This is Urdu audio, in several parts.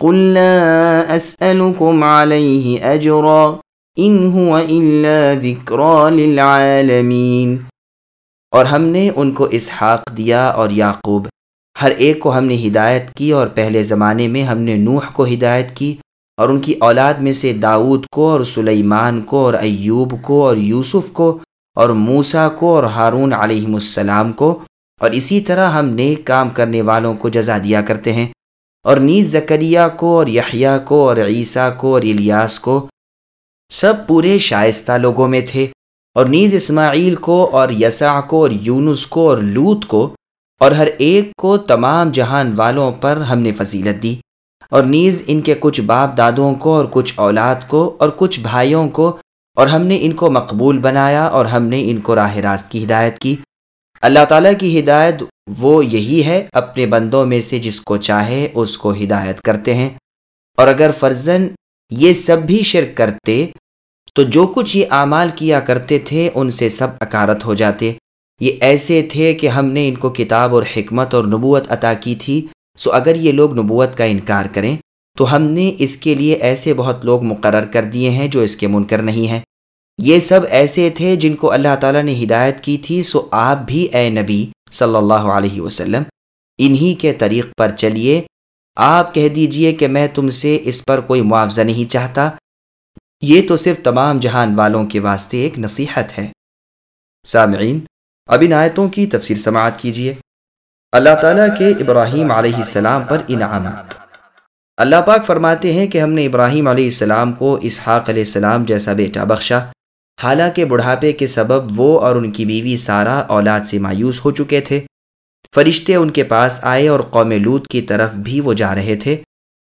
قل لا أسألكم عليه أجرا إن هو إلا ذكرى للعالمين۔ اور ہم نے ان کو اسحاق دیا اور یعقوب۔ ہر ایک کو ہم نے ہدایت کی اور پہلے زمانے میں ہم نے نوح کو ہدایت کی اور ان کی اولاد میں سے داود کو اور سلیمان کو اور ایوب کو اور یوسف کو اور موسا کو اور ہارون علیہ السلام کو۔ اور اسی طرح ہم نیک کام کرنے والوں کو جزا دیا کرتے ہیں۔ اور نیز زکریہ کو اور یحییٰ کو اور عیسیٰ کو اور الیاس کو، سب پورے شائستہ لوگوں میں تھے۔ اور نیز اسماعیل کو اور یسع کو اور یونس کو اور لوت کو، اور ہر ایک کو تمام جہان والوں پر ہم نے فضیلت دی۔ اور نیز ان کے کچھ باپ دادوں کو اور کچھ اولاد کو اور کچھ بھائیوں کو، اور ہم نے ان کو مقبول بنایا اور ہم نے ان کو راہ راست کی ہدایت کی۔ اللہ تعالیٰ کی ہدایت وہ یہی ہے، اپنے بندوں میں سے جس کو چاہے اس کو ہدایت کرتے ہیں۔ اور اگر فرزن یہ سب بھی شرک کرتے، تو جو کچھ یہ اعمال کیا کرتے تھے، ان سے سب اکارت ہو جاتے۔ یہ ایسے تھے کہ ہم نے ان کو کتاب اور حکمت اور نبوت عطا کی تھی۔ سو اگر یہ لوگ نبوت کا انکار کریں، تو ہم نے اس کے لیے ایسے بہت لوگ مقرر کر دیے ہیں جو اس کے منکر نہیں ہیں۔ یہ سب ایسے تھے جن کو اللہ تعالیٰ نے ہدایت کی تھی، سو آپ بھی اے نبی صلی اللہ علیہ وسلم، انہی کے طریق پر چلیے۔ آپ کہہ دیجیے کہ میں تم سے اس پر کوئی معاوضہ نہیں چاہتا۔ یہ تو صرف تمام جہان والوں کے واسطے ایک نصیحت ہے۔ سامعین، اب ان آیتوں کی تفسیر سماعت کیجیے اللہ تعالیٰ کے ابراہیم علیہ السلام پر انعامات۔ اللہ پاک فرماتے ہیں کہ ہم نے ابراہیم علیہ السلام کو اسحاق علیہ السلام جیسا بیٹا بخشا۔ حالانکہ بڑھاپے کے سبب وہ اور ان کی بیوی سارا اولاد سے مایوس ہو چکے تھے۔ فرشتے ان کے پاس آئے اور قوم لوت کی طرف بھی وہ جا رہے تھے۔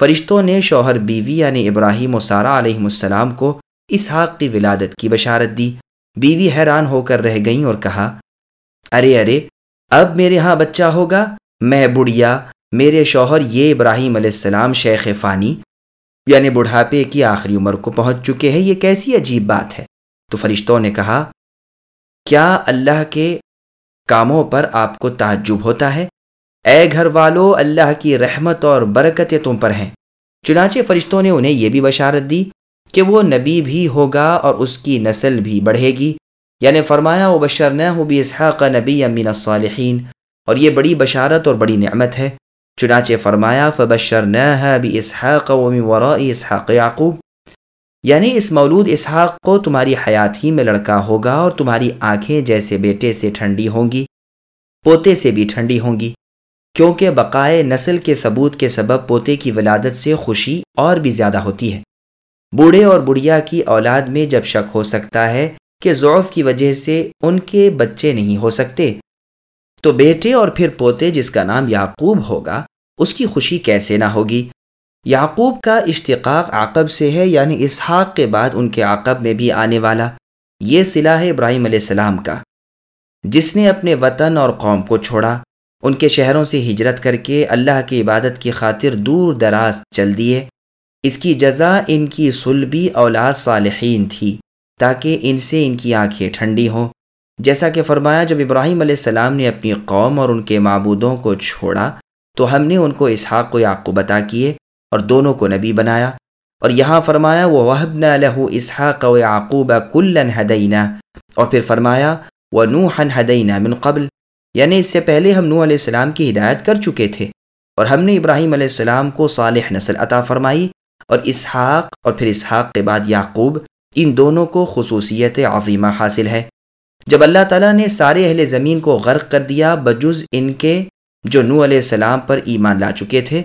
فرشتوں نے شوہر بیوی یعنی ابراہیم و سارا علیہ السلام کو اسحاق کی ولادت کی بشارت دی۔ بیوی حیران ہو کر رہ گئیں اور کہا، ارے ارے، اب میرے ہاں بچہ ہوگا؟ میں بڑھیا، میرے شوہر یہ ابراہیم علیہ السلام شیخ فانی یعنی بڑھاپے کی آخری عمر کو پہنچ چکے ہیں، یہ کیسی عجیب بات ہے؟ تو فرشتوں نے کہا، کیا اللہ کے کاموں پر آپ کو تعجب ہوتا ہے؟ اے گھر والو، اللہ کی رحمت اور برکتیں تم پر ہیں۔ چنانچہ فرشتوں نے انہیں یہ بھی بشارت دی کہ وہ نبی بھی ہوگا اور اس کی نسل بھی بڑھے گی۔ یعنی فرمایا و بشر نہ ہو بھی اسحاق نبی امین الصالحین اور یہ بڑی بشارت اور بڑی نعمت ہے۔ چنانچہ فرمایا فبشر نہ بھی اسحاق و اسحاق یعقوب یعنی اس مولود اسحاق کو تمہاری حیات ہی میں لڑکا ہوگا اور تمہاری آنکھیں جیسے بیٹے سے ٹھنڈی ہوں گی، پوتے سے بھی ٹھنڈی ہوں گی۔ کیونکہ بقائے نسل کے ثبوت کے سبب پوتے کی ولادت سے خوشی اور بھی زیادہ ہوتی ہے۔ بوڑھے اور بڑھیا کی اولاد میں جب شک ہو سکتا ہے کہ ضعف کی وجہ سے ان کے بچے نہیں ہو سکتے، تو بیٹے اور پھر پوتے جس کا نام یعقوب ہوگا، اس کی خوشی کیسے نہ ہوگی؟ یعقوب کا اشتقاق عقب سے ہے یعنی اسحاق کے بعد ان کے عقب میں بھی آنے والا، یہ صلاح ہے ابراہیم علیہ السلام کا۔ جس نے اپنے وطن اور قوم کو چھوڑا، ان کے شہروں سے ہجرت کر کے اللہ کی عبادت کی خاطر دور دراز چل دیے۔ اس کی جزا ان کی سلبی اولاد صالحین تھی، تاکہ ان سے ان کی آنکھیں ٹھنڈی ہوں۔ جیسا کہ فرمایا، جب ابراہیم علیہ السلام نے اپنی قوم اور ان کے معبودوں کو چھوڑا، تو ہم نے ان کو اسحاق و یعقوب عطا کیے۔ اور دونوں کو نبی بنایا اور یہاں فرمایا وہ وحب لہو اسحاق و یعقوب کلن ہدینہ اور پھر فرمایا وہ نوحن ہدینہ من قبل۔ یعنی اس سے پہلے ہم نو علیہ السلام کی ہدایت کر چکے تھے۔ اور ہم نے ابراہیم علیہ السلام کو صالح نسل عطا فرمائی اور اسحاق اور پھر اسحاق کے بعد یعقوب، ان دونوں کو خصوصیت عظیمہ حاصل ہے۔ جب اللہ تعالیٰ نے سارے اہل زمین کو غرق کر دیا، بجز ان کے جو نو علیہ السلام پر ایمان لا چکے تھے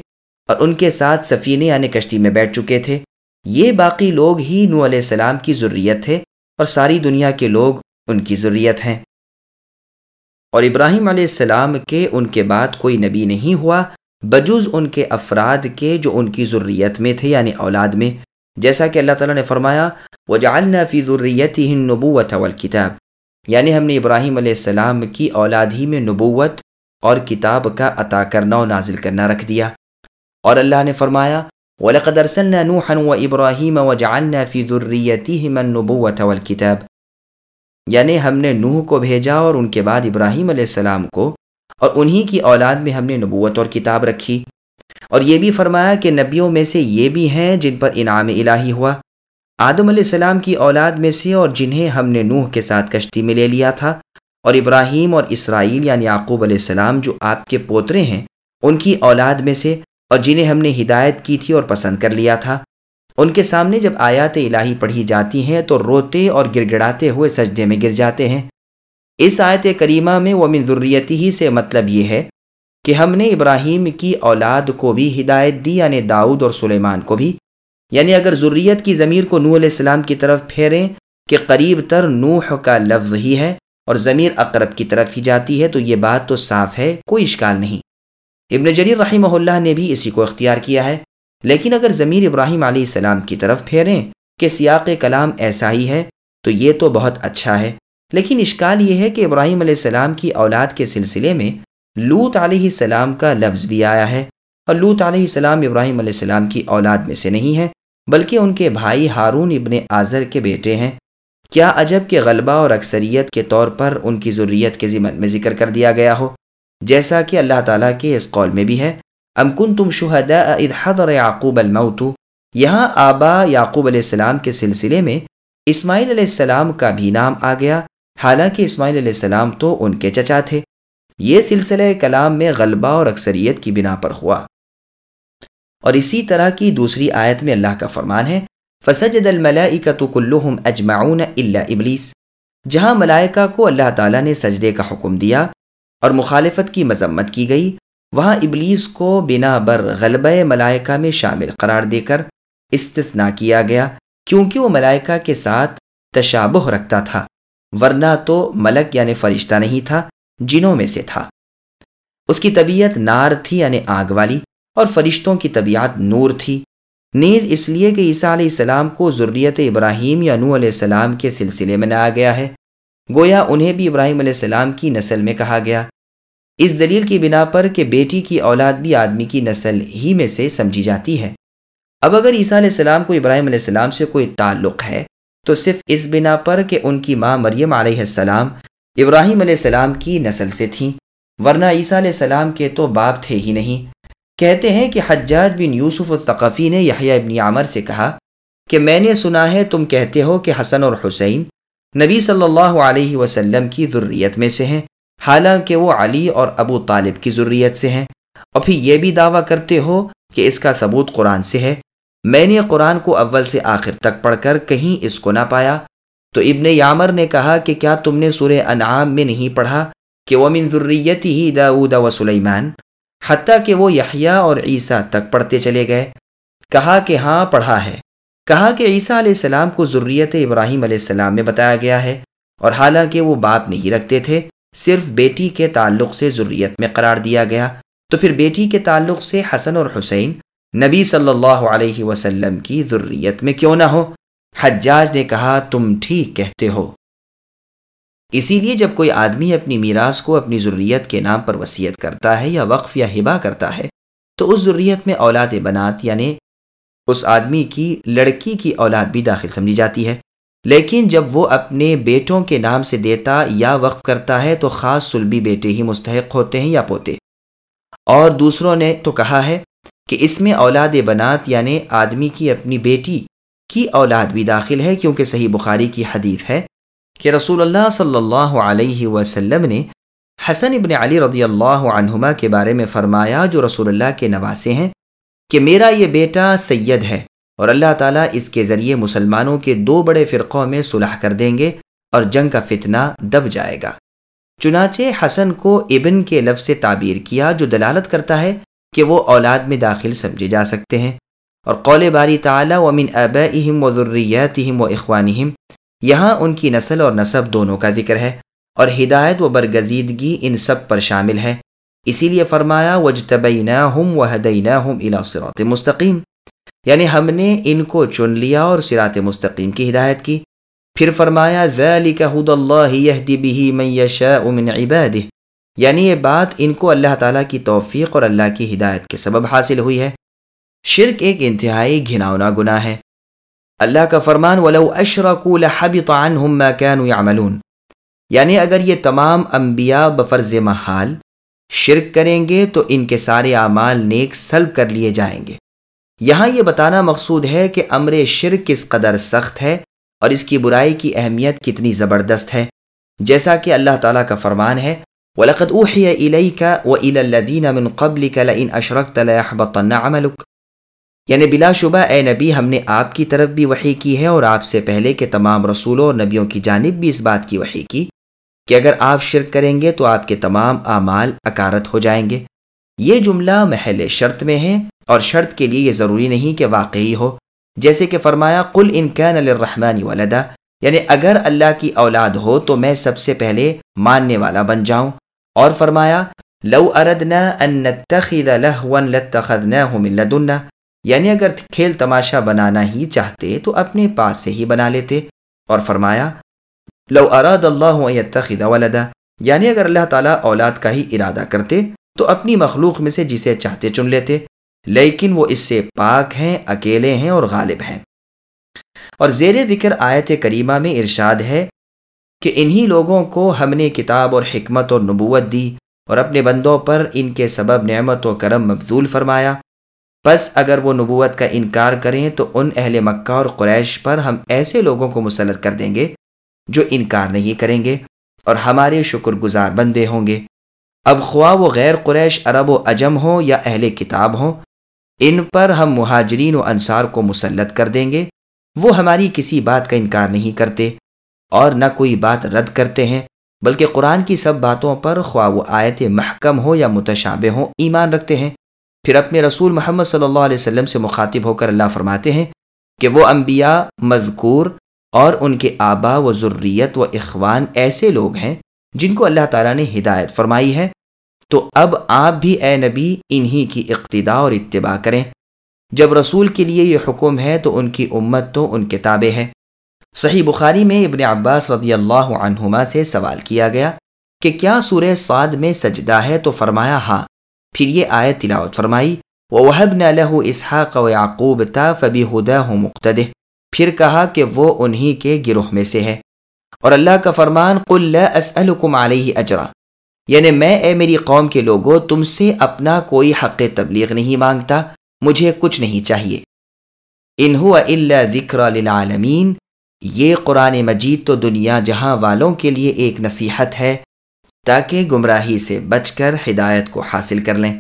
اور ان کے ساتھ سفینے یعنی کشتی میں بیٹھ چکے تھے۔ یہ باقی لوگ ہی نو علیہ السلام کی ضروریت تھے اور ساری دنیا کے لوگ ان کی ضروریت ہیں۔ اور ابراہیم علیہ السلام کے ان کے بعد کوئی نبی نہیں ہوا، بجز ان کے افراد کے جو ان کی ضروریت میں تھے یعنی اولاد میں۔ جیسا کہ اللہ تعالیٰ نے فرمایا وہ جاننا فی ضروریت ہی نبوت کتاب یعنی ہم نے ابراہیم علیہ السلام کی اولاد ہی میں نبوت اور کتاب کا عطا کرنا و نازل کرنا رکھ دیا۔ اور اللہ نے فرمایا، وَلَقَدْ أَرْسَلْنَا نُوحًا وَإِبْرَاهِيمَ وَجَعَلْنَا فِي ذُرِّيَّتِهِمَا النُّبُوَّةَ وَالْكِتَابِ. یعنی ہم نے نوح کو بھیجا اور ان کے بعد ابراہیم علیہ السلام کو اور انہی کی اولاد میں ہم نے نبوت اور کتاب رکھی۔ اور یہ بھی فرمایا کہ نبیوں میں سے یہ بھی ہیں جن پر انعام الہی ہوا۔ آدم علیہ السلام کی اولاد میں سے اور جنہیں ہم نے نوح کے ساتھ کشتی میں لے لیا تھا۔ اور ابراہیم اور اسرائیل یعنی یعقوب علیہ السلام جو آپ کے پوترے ہیں، ان کی اولاد میں سے اور جنہیں ہم نے ہدایت کی تھی اور پسند کر لیا تھا۔ ان کے سامنے جب آیات الہی پڑھی جاتی ہیں تو روتے اور گر گڑاتے ہوئے سجدے میں گر جاتے ہیں۔ اس آیت کریمہ میں وہ من ضروریتی ہی سے مطلب یہ ہے کہ ہم نے ابراہیم کی اولاد کو بھی ہدایت دی یعنی داؤد اور سلیمان کو بھی۔ یعنی اگر ضروریت کی ضمیر کو نوح علیہ السلام کی طرف پھیریں کہ قریب تر نوح کا لفظ ہی ہے اور ضمیر اقرب کی طرف ہی جاتی ہے تو یہ بات تو صاف ہے، کوئی اشکال نہیں۔ ابن جریر رحمہ اللہ نے بھی اسی کو اختیار کیا ہے۔ لیکن اگر ضمیر ابراہیم علیہ السلام کی طرف پھیریں کہ سیاق کلام ایسا ہی ہے، تو یہ تو بہت اچھا ہے۔ لیکن اشکال یہ ہے کہ ابراہیم علیہ السلام کی اولاد کے سلسلے میں لوت علیہ السلام کا لفظ بھی آیا ہے۔ اور لوت علیہ السلام ابراہیم علیہ السلام کی اولاد میں سے نہیں ہے، بلکہ ان کے بھائی ہارون ابن آذر کے بیٹے ہیں۔ کیا عجب کے غلبہ اور اکثریت کے طور پر ان کی ضروریت کے ذمن میں ذکر کر دیا گیا ہو۔ جیسا کہ اللہ تعالیٰ کے اس قول میں بھی ہے، ام کن تم شہدا حضر یعقوب الموت۔ یہاں آبا یعقوب علیہ السلام کے سلسلے میں اسماعیل علیہ السلام کا بھی نام آ گیا۔ حالانکہ اسماعیل علیہ السلام تو ان کے چچا تھے۔ یہ سلسلہ کلام میں غلبہ اور اکثریت کی بنا پر ہوا۔ اور اسی طرح کی دوسری آیت میں اللہ کا فرمان ہے، فسجد الملائکۃ کلہم اجمعون الا ابلیس۔ جہاں ملائکہ کو اللہ تعالیٰ نے سجدے کا حکم دیا اور مخالفت کی مذمت کی گئی۔ وہاں ابلیس کو بنا بر غلبہ ملائکہ میں شامل قرار دے کر استثنا کیا گیا، کیونکہ وہ ملائکہ کے ساتھ تشابہ رکھتا تھا، ورنہ تو ملک یعنی فرشتہ نہیں تھا، جنوں میں سے تھا۔ اس کی طبیعت نار تھی یعنی آگ والی، اور فرشتوں کی طبیعت نور تھی۔ نیز اس لیے کہ عیسیٰ علیہ السلام کو ضروریت ابراہیم یا نو علیہ السلام کے سلسلے میں لایا گیا ہے۔ گویا انہیں بھی ابراہیم علیہ السلام کی نسل میں کہا گیا۔ اس دلیل کی بنا پر کہ بیٹی کی اولاد بھی آدمی کی نسل ہی میں سے سمجھی جاتی ہے۔ اب اگر عیسیٰ علیہ السلام کو ابراہیم علیہ السلام سے کوئی تعلق ہے، تو صرف اس بنا پر کہ ان کی ماں مریم علیہ السلام ابراہیم علیہ السلام کی نسل سے تھیں، ورنہ عیسیٰ علیہ السلام کے تو باپ تھے ہی نہیں۔ کہتے ہیں کہ حجاج بن یوسف الثقفی نے یحییٰ ابن عامر سے کہا کہ میں نے سنا ہے تم کہتے ہو کہ حسن اور حسین نبی صلی اللہ علیہ وسلم کی ضروریت میں سے ہیں، حالانکہ وہ علی اور ابو طالب کی ضروریت سے ہیں۔ اور پھر یہ بھی دعویٰ کرتے ہو کہ اس کا ثبوت قرآن سے ہے۔ میں نے قرآن کو اول سے آخر تک پڑھ کر کہیں اس کو نہ پایا۔ تو ابن یامر نے کہا کہ کیا تم نے سورہ انعام میں نہیں پڑھا کہ وہ من ضروریت ہی داود و سلیمان حتیٰ کہ وہ یحییٰ اور عیسیٰ تک پڑھتے چلے گئے۔ کہا کہ ہاں پڑھا ہے۔ کہا کہ عیسیٰ علیہ السلام کو ضروریت ابراہیم علیہ السلام میں بتایا گیا ہے، اور حالانکہ وہ باپ نہیں رکھتے تھے، صرف بیٹی کے تعلق سے ضروریت میں قرار دیا گیا۔ تو پھر بیٹی کے تعلق سے حسن اور حسین نبی صلی اللہ علیہ وسلم کی ضروریت میں کیوں نہ ہو؟ حجاج نے کہا، تم ٹھیک کہتے ہو۔ اسی لیے جب کوئی آدمی اپنی میراث کو اپنی ضروریت کے نام پر وصیت کرتا ہے یا وقف یا ہبا کرتا ہے، تو اس ضروریت میں اولاد بنات یعنی اس آدمی کی لڑکی کی اولاد بھی داخل سمجھی جاتی ہے۔ لیکن جب وہ اپنے بیٹوں کے نام سے دیتا یا وقف کرتا ہے تو خاص سلبی بیٹے ہی مستحق ہوتے ہیں یا پوتے۔ اور دوسروں نے تو کہا ہے کہ اس میں اولاد بنات یعنی آدمی کی اپنی بیٹی کی اولاد بھی داخل ہے، کیونکہ صحیح بخاری کی حدیث ہے کہ رسول اللہ صلی اللہ علیہ وسلم نے حسن ابن علی رضی اللہ عنہما کے بارے میں فرمایا، جو رسول اللہ کے نواسے ہیں کہ میرا یہ بیٹا سید ہے اور اللہ تعالیٰ اس کے ذریعے مسلمانوں کے دو بڑے فرقوں میں صلح کر دیں گے اور جنگ کا فتنہ دب جائے گا۔ چنانچہ حسن کو ابن کے لفظ سے تعبیر کیا جو دلالت کرتا ہے کہ وہ اولاد میں داخل سمجھے جا سکتے ہیں۔ اور قول باری تعالیٰ و من ابہم و ذریتہم و اخوانہم یہاں ان کی نسل اور نصب دونوں کا ذکر ہے اور ہدایت و برگزیدگی ان سب پر شامل ہے۔ اسی لیے فرمایا وجتبیناہم و حدیناہم الى صراط مستقیم یعنی ہم نے ان کو چن لیا اور سرات مستقیم کی ہدایت کی پھر فرمایا ذالک حد اللہ یہدی به من یشاء من عباده یعنی یہ بات ان کو اللہ تعالیٰ کی توفیق اور اللہ کی ہدایت کے سبب حاصل ہوئی ہے شرک ایک انتہائی گھناؤنا گناہ ہے اللہ کا فرمان ولو اشرکوا لحبط عنهم ما كانوا شرک کریں گے تو ان کے سارے اعمال نیک سلب کر لیے جائیں گے۔ یہاں یہ بتانا مقصود ہے کہ امر شرک کس قدر سخت ہے اور اس کی برائی کی اہمیت کتنی زبردست ہے۔ جیسا کہ اللہ تعالیٰ کا فرمان ہے، وَلَقَدْ أُوحِيَ إِلَيْكَ وَإِلَى الَّذِينَ مِن قَبْلِكَ لَئِنْ أَشْرَكْتَ لَيَحْبَطَنَّ عَمَلُكَ۔ یعنی بلا شبہ، اے نبی، ہم نے آپ کی طرف بھی وحی کی ہے اور آپ سے پہلے کے تمام رسولوں اور نبیوں کی جانب بھی اس بات کی وحی کی۔ کہ اگر آپ شرک کریں گے تو آپ کے تمام اعمال اکارت ہو جائیں گے۔ یہ جملہ محل شرط میں ہے اور شرط کے لیے یہ ضروری نہیں کہ واقعی ہو۔ جیسے کہ فرمایا، قل ان کان للرحمن ولدا۔ یعنی اگر اللہ کی اولاد ہو تو میں سب سے پہلے ماننے والا بن جاؤں۔ اور فرمایا، لو اردنا ان نتخذ لهوا لاتخذناه من لدنا۔ یعنی اگر کھیل تماشا بنانا ہی چاہتے تو اپنے پاس سے ہی بنا لیتے۔ اور فرمایا لو اراد اللہ ان يتخذ ولدا یعنی اگر اللہ تعالیٰ اولاد کا ہی ارادہ کرتے، تو اپنی مخلوق میں سے جسے چاہتے چن لیتے۔ لیکن وہ اس سے پاک ہیں، اکیلے ہیں اور غالب ہیں۔ اور زیر ذکر آیت کریمہ میں ارشاد ہے کہ انہی لوگوں کو ہم نے کتاب اور حکمت اور نبوت دی اور اپنے بندوں پر ان کے سبب نعمت و کرم مبزول فرمایا۔ پس اگر وہ نبوت کا انکار کریں، تو ان اہل مکہ اور قریش پر ہم ایسے لوگوں کو مسلط کر دیں گے جو انکار نہیں کریں گے اور ہمارے شکر گزار بندے ہوں گے۔ اب خواہ وہ غیر قریش، عرب و عجم ہوں یا اہل کتاب ہوں، ان پر ہم مہاجرین و انصار کو مسلط کر دیں گے۔ وہ ہماری کسی بات کا انکار نہیں کرتے اور نہ کوئی بات رد کرتے ہیں، بلکہ قرآن کی سب باتوں پر خواہ و آیت محکم ہو یا متشابہ ہوں ایمان رکھتے ہیں۔ پھر اپنے رسول محمد صلی اللہ علیہ وسلم سے مخاطب ہو کر اللہ فرماتے ہیں کہ وہ انبیاء مذکور اور ان کے آبا و ضروریت و اخوان ایسے لوگ ہیں جن کو اللہ تعالیٰ نے ہدایت فرمائی ہے۔ تو اب آپ بھی اے نبی انہی کی اقتدا اور اتباع کریں۔ جب رسول کے لیے یہ حکم ہے تو ان کی امت تو ان کتابیں ہے۔ صحیح بخاری میں ابن عباس رضی اللہ عنہما سے سوال کیا گیا کہ کیا سورہ سعد میں سجدہ ہے؟ تو فرمایا ہاں۔ پھر یہ آیت تلاوت فرمائی، وَوَهَبْنَا لَهُ إِسْحَاقَ وَيَعْقُوبَ تَا فَبِهُدَاهُ مُقْتَدِهِ۔ پھر کہا کہ وہ انہی کے گروہ میں سے ہے۔ اور اللہ کا فرمان، قُلْ لَا أَسْأَلُكُمْ عَلَيْهِ أَجْرًا۔ یعنی میں، اے میری قوم کے لوگوں، تم سے اپنا کوئی حق تبلیغ نہیں مانگتا، مجھے کچھ نہیں چاہیے۔ انہو الا ذکر للعالمین۔ یہ قرآن مجید تو دنیا جہاں والوں کے لیے ایک نصیحت ہے، تاکہ گمراہی سے بچ کر ہدایت کو حاصل کر لیں۔